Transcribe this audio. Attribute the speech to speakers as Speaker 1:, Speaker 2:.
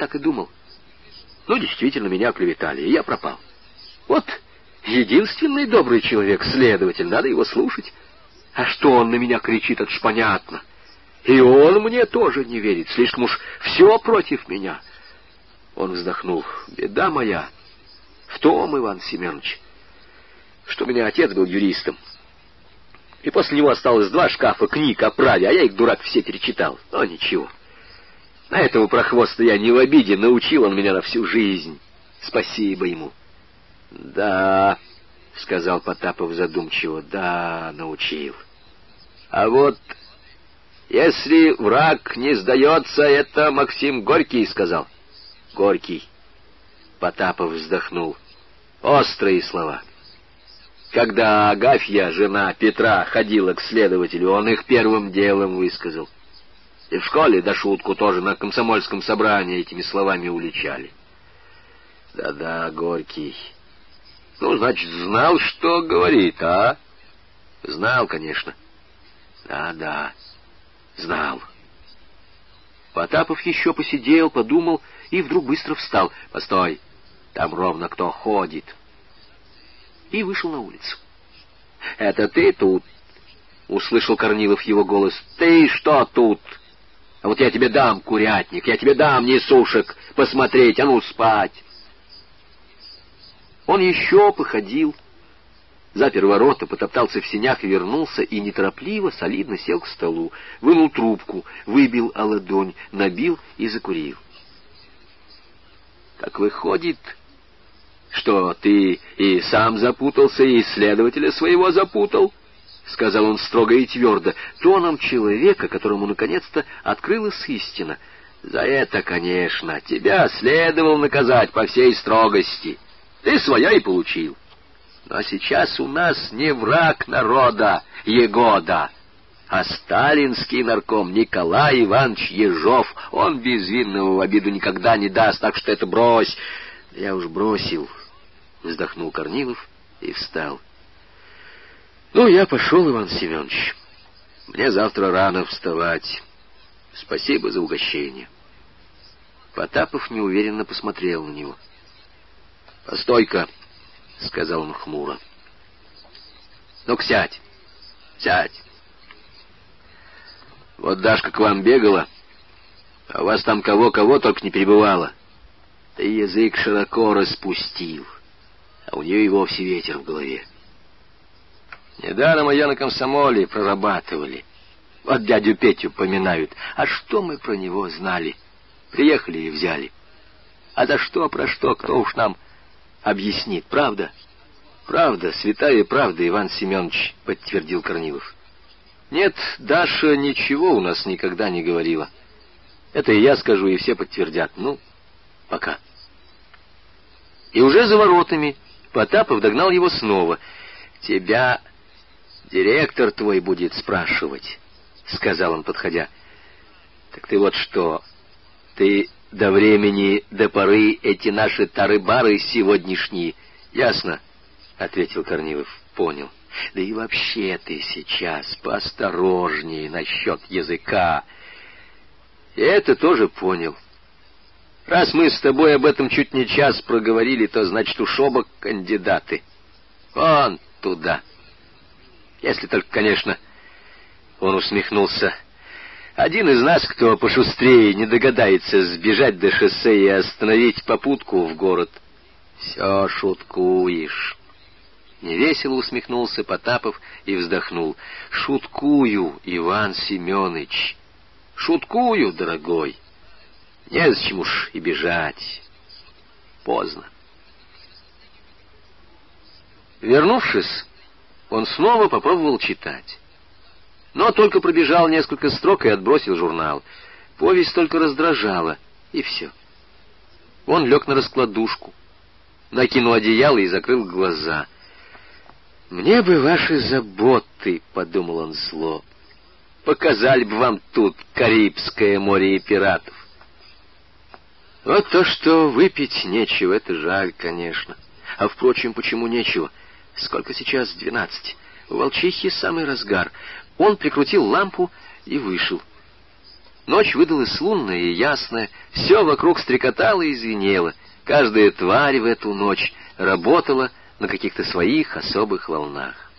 Speaker 1: так и думал. Ну, действительно, меня клеветали, и я пропал. Вот единственный добрый человек, следователь, надо его слушать. А что он на меня кричит, это ж понятно. И он мне тоже не верит, слишком уж все против меня. Он вздохнул. Беда моя в том, Иван Семенович, что у меня отец был юристом. И после него осталось два шкафа книг о праве, а я их, дурак, все перечитал. Но ничего. На этого прохвоста я не в обиде, научил он меня на всю жизнь. Спасибо ему. — Да, — сказал Потапов задумчиво, — да, научил. А вот если враг не сдается, это Максим Горький сказал. Горький. Потапов вздохнул. Острые слова. Когда Агафья, жена Петра, ходила к следователю, он их первым делом высказал. И в школе до шутку тоже на комсомольском собрании этими словами уличали. Да-да, Горький. Ну, значит, знал, что говорит, а? Знал, конечно. Да-да, знал. Потапов еще посидел, подумал и вдруг быстро встал. «Постой, там ровно кто ходит». И вышел на улицу. «Это ты тут?» — услышал Корнилов его голос. «Ты что тут?» «А вот я тебе дам курятник, я тебе дам несушек посмотреть, а ну спать!» Он еще походил, запер ворота, потоптался в сенях и вернулся, и неторопливо, солидно сел к столу, вынул трубку, выбил о ладонь, набил и закурил. Так выходит, что ты и сам запутался, и следователя своего запутал, — сказал он строго и твердо, тоном человека, которому наконец-то открылась истина. За это, конечно, тебя следовало наказать по всей строгости. Ты свое и получил. Но сейчас у нас не враг народа, Егода, а сталинский нарком Николай Иванович Ежов. Он безвинного в обиду никогда не даст, так что это брось. Я уж бросил, — вздохнул Корнилов и встал. Ну, я пошел, Иван Семенович. Мне завтра рано вставать. Спасибо за угощение. Потапов неуверенно посмотрел на него. «Постой-ка!» — сказал он хмуро. «Ну-ка, сядь, сядь. Вот Дашка к вам бегала, а у вас там кого-кого только не перебывало. Ты язык широко распустил, а у нее и вовсе ветер в голове. Недаром ее на комсомоле прорабатывали. Вот дядю Петю поминают. А что мы про него знали? Приехали и взяли. А за что, про что, кто уж нам объяснит, правда? Правда, святая правда, Иван Семенович, подтвердил Корнилов. Нет, Даша ничего у нас никогда не говорила. Это и я скажу, и все подтвердят. Ну, пока. И уже за воротами Потапов догнал его снова. «Тебя директор твой будет спрашивать», — сказал он, подходя. «Так ты вот что, ты до времени, до поры эти наши тары-бары сегодняшние. Ясно? — ответил Корнилов. — Понял. Да и вообще ты сейчас поосторожнее насчет языка. И это тоже понял. Раз мы с тобой об этом чуть не час проговорили, то значит уж оба кандидаты. Вон туда. Если только, конечно, он усмехнулся, — один из нас, кто пошустрее, не догадается сбежать до шоссе и остановить попутку в город. Все шуткуешь. Невесело усмехнулся Потапов и вздохнул. Шуткую, Иван Семенович. Шуткую, дорогой. Незачем уж и бежать. Поздно. Вернувшись, он снова попробовал читать. Но только пробежал несколько строк и отбросил журнал. Повесть только раздражала, и все. Он лег на раскладушку, накинул одеяло и закрыл глаза. «Мне бы ваши заботы», — подумал он зло. «Показали бы вам тут Карибское море и пиратов». Вот то, что выпить нечего, это жаль, конечно. А, впрочем, почему нечего? Сколько сейчас? Двенадцать. У волчихи самый разгар. Он прикрутил лампу и вышел. Ночь выдалась лунная и ясная, все вокруг стрекотало и звенело. Каждая тварь в эту ночь работала на каких-то своих особых волнах.